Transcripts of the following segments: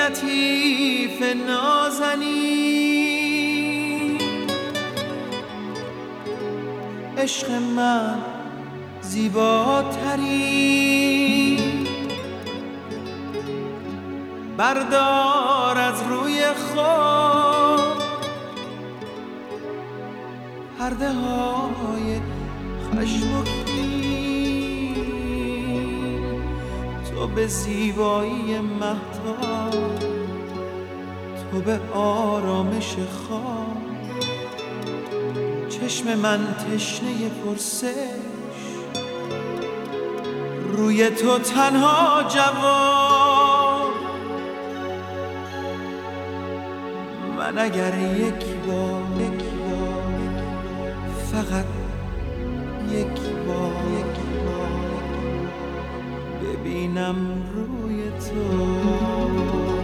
لطیف نازنی عشق من زیباتری. بردار از روی خود. پرده های خشم و تو به زیبایی مهتاب تو به آرامش خواب. چشم من تشنه پرسش روی تو تنها جواب. من اگر یک بار فقط یک بار. ببینم روی تو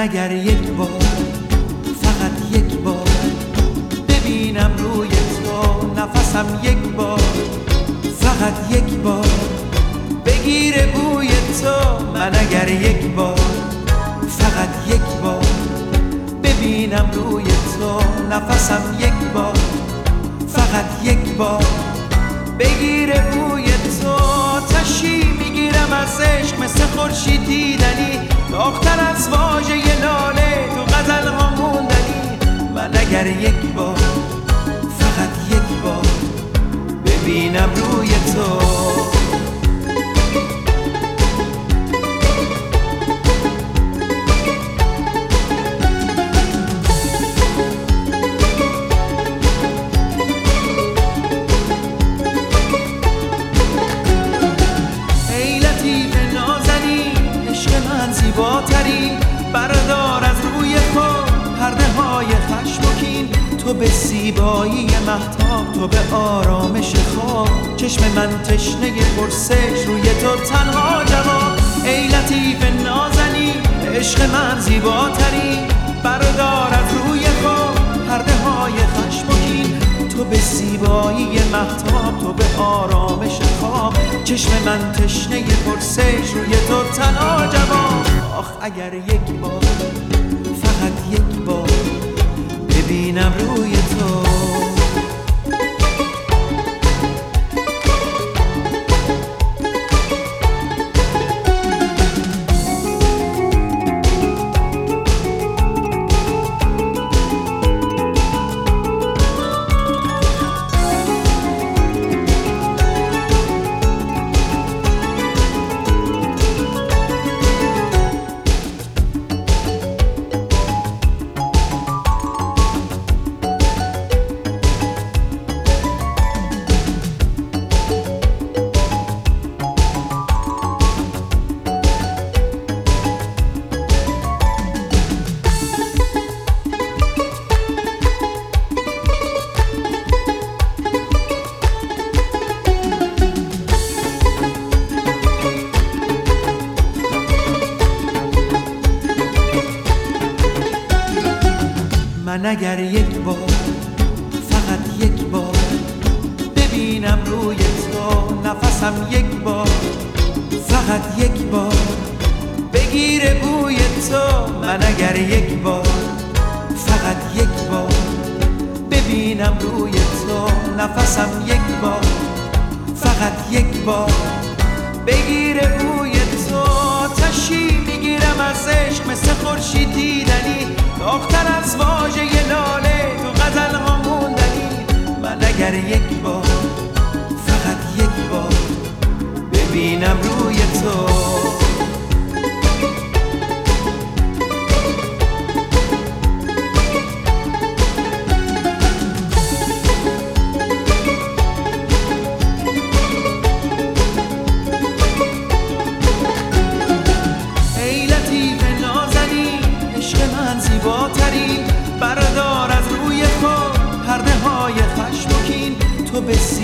من اگر یک بار فقط یک بار ببینم روی تو نفسم یک بار فقط یک بار بگیر بوی تو. من اگر یک بار فقط یک بار ببینم روی تو نفسم یک بار فقط یک بار بگیر بوی تو. تشی می‌گیرم از عشق مثل خورشید دیدنی داختر از واژه لاله تو غزل ها موندنی. من اگر یک بار فقط یک بار ببینم روی تو به زیبایی محتاب تو به آرامش خواب. چشم من تشنه پرسش روی تو تنها جواب. ای لطیف نازنی عشق من زیباتری. بردار از روی خود پرده های خشم و کین. تو به زیبایی محتاب تو به آرامش خواب. چشم من تشنه پرسش روی تو تنها جواب. آخ اگر یک بار فقط یک بار ببینم روی تو. من اگر یک بار فقط یک بار ببینم روی تو نفسم یک بار فقط یک بار بگیر بوی تو. من اگر یک بار فقط یک بار روی تو نفسم یک بار فقط یک بار بگیره بوی تو. تشی می‌گیرم از عشق مثل یک بار فقط یک بار ببینم روی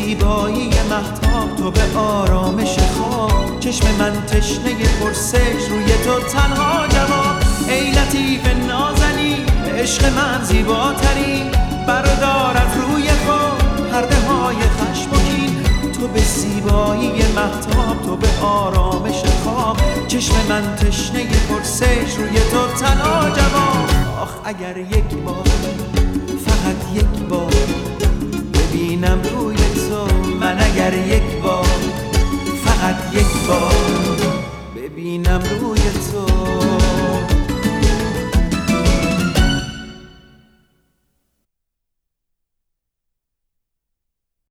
زیبایی محتاب تو به آرامش خواب. چشم من تشنه پرسش روی تو تنها جواب. ای لطیف نازنی عشق من زیباترین بردار از روی خود پرده های خشمکین تو به زیبایی محتاب تو به آرامش خواب. چشم من تشنه پرسش روی تو تنها جواب. آخ اگر یک بار فقط یک بار ببینم روی من اگر یک بار فقط یک بار ببینم روی تو.